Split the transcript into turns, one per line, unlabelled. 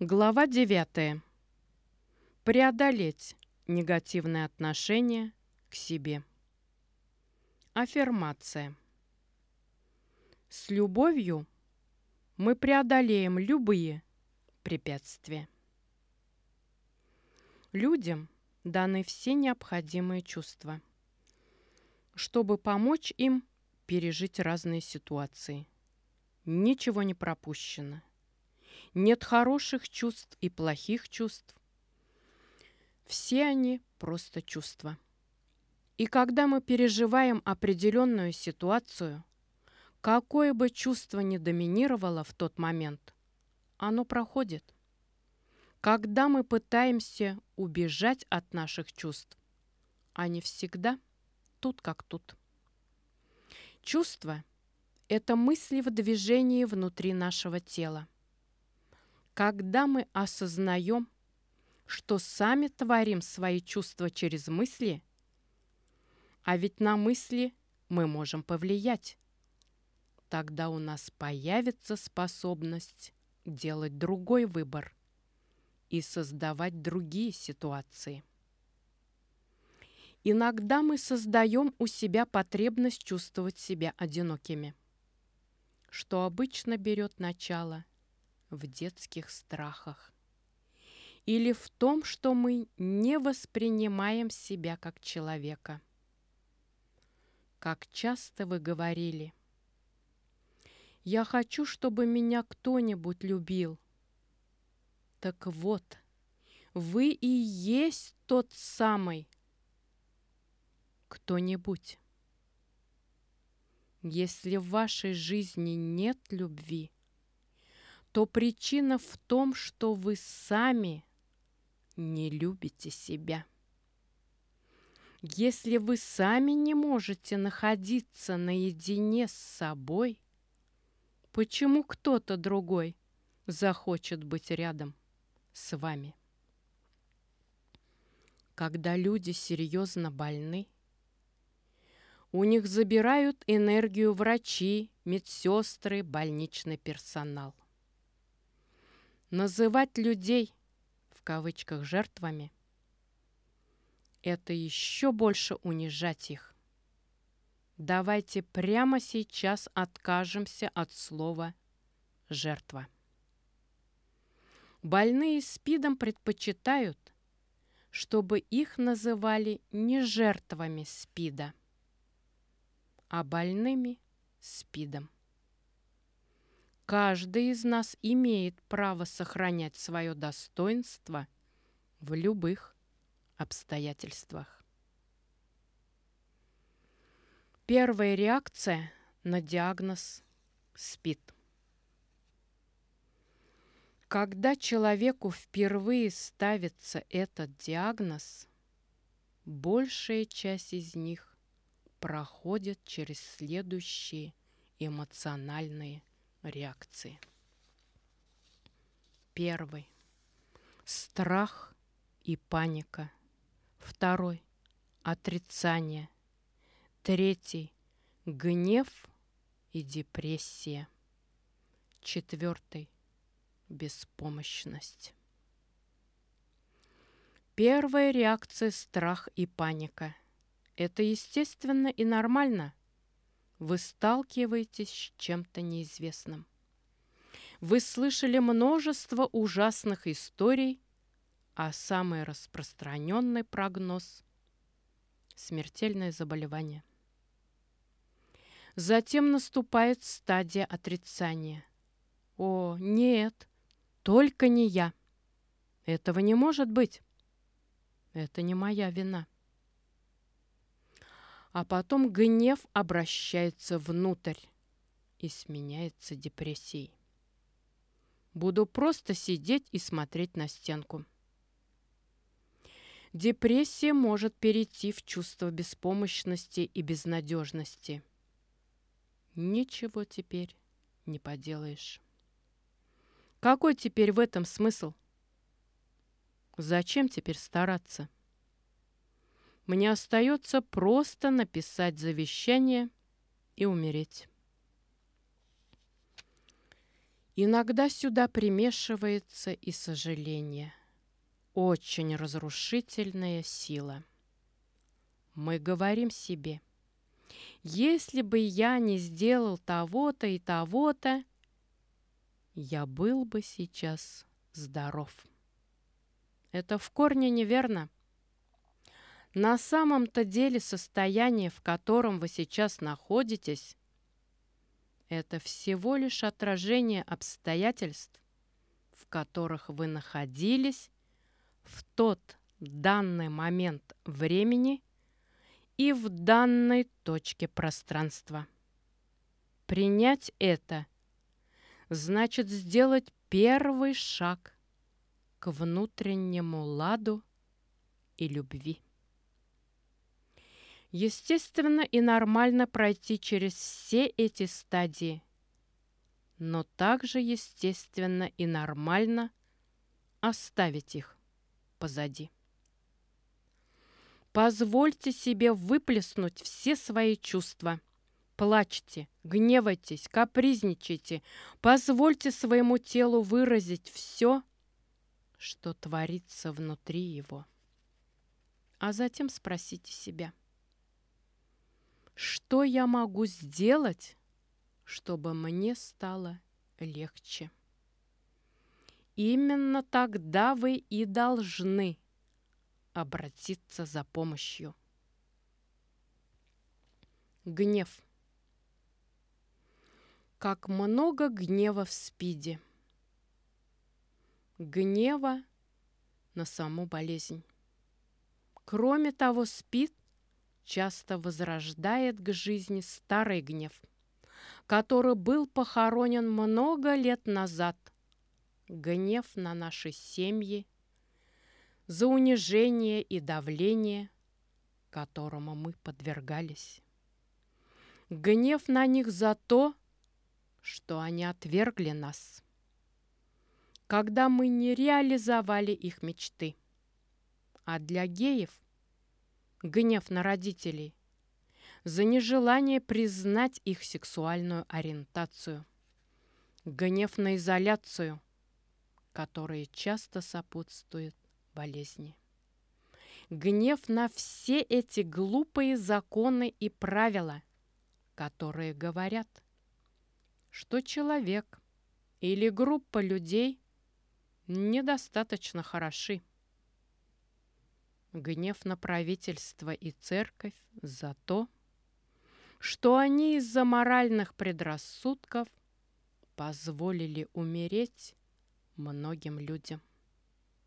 Глава 9. Преодолеть негативное отношение к себе. Аффирмация. С любовью мы преодолеем любые препятствия. Людям даны все необходимые чувства, чтобы помочь им пережить разные ситуации. Ничего не пропущено. Нет хороших чувств и плохих чувств. Все они просто чувства. И когда мы переживаем определенную ситуацию, какое бы чувство ни доминировало в тот момент, оно проходит. Когда мы пытаемся убежать от наших чувств, они всегда тут как тут. Чувства – это мысли в движении внутри нашего тела. Когда мы осознаем, что сами творим свои чувства через мысли, а ведь на мысли мы можем повлиять, тогда у нас появится способность делать другой выбор и создавать другие ситуации. Иногда мы создаем у себя потребность чувствовать себя одинокими, что обычно берет начало в детских страхах или в том, что мы не воспринимаем себя как человека. Как часто вы говорили, «Я хочу, чтобы меня кто-нибудь любил». Так вот, вы и есть тот самый кто-нибудь. Если в вашей жизни нет любви, то причина в том, что вы сами не любите себя. Если вы сами не можете находиться наедине с собой, почему кто-то другой захочет быть рядом с вами? Когда люди серьезно больны, у них забирают энергию врачи, медсестры, больничный персонал – Называть людей, в кавычках, жертвами – это еще больше унижать их. Давайте прямо сейчас откажемся от слова «жертва». Больные СПИДом предпочитают, чтобы их называли не жертвами СПИДа, а больными СПИДом. Каждый из нас имеет право сохранять свое достоинство в любых обстоятельствах. Первая реакция на диагноз СПИД. Когда человеку впервые ставится этот диагноз, большая часть из них проходит через следующие эмоциональные реакции. Первый. Страх и паника. Второй. Отрицание. Третий. Гнев и депрессия. Четвертый. Беспомощность. Первая реакция – страх и паника. Это естественно и нормально – вы сталкиваетесь с чем-то неизвестным. Вы слышали множество ужасных историй, а самый распространенный прогноз – смертельное заболевание. Затем наступает стадия отрицания. «О, нет, только не я. Этого не может быть. Это не моя вина» а потом гнев обращается внутрь и сменяется депрессией. Буду просто сидеть и смотреть на стенку. Депрессия может перейти в чувство беспомощности и безнадежности. Ничего теперь не поделаешь. Какой теперь в этом смысл? Зачем теперь стараться? Мне остается просто написать завещание и умереть. Иногда сюда примешивается и сожаление. Очень разрушительная сила. Мы говорим себе, если бы я не сделал того-то и того-то, я был бы сейчас здоров. Это в корне неверно. На самом-то деле состояние, в котором вы сейчас находитесь, это всего лишь отражение обстоятельств, в которых вы находились в тот данный момент времени и в данной точке пространства. Принять это значит сделать первый шаг к внутреннему ладу и любви. Естественно и нормально пройти через все эти стадии, но также естественно и нормально оставить их позади. Позвольте себе выплеснуть все свои чувства. Плачьте, гневайтесь, капризничайте. Позвольте своему телу выразить все, что творится внутри его. А затем спросите себя, что я могу сделать, чтобы мне стало легче? Именно тогда вы и должны обратиться за помощью. Гнев. Как много гнева в спиде. Гнева на саму болезнь. Кроме того, спид часто возрождает к жизни старый гнев, который был похоронен много лет назад – гнев на наши семьи, за унижение и давление, которому мы подвергались. Гнев на них за то, что они отвергли нас, когда мы не реализовали их мечты. А для геев гнев на родителей за нежелание признать их сексуальную ориентацию, гнев на изоляцию – которые часто сопутствуют болезни. Гнев на все эти глупые законы и правила, которые говорят, что человек или группа людей недостаточно хороши. Гнев на правительство и церковь за то, что они из-за моральных предрассудков позволили умереть многим людям.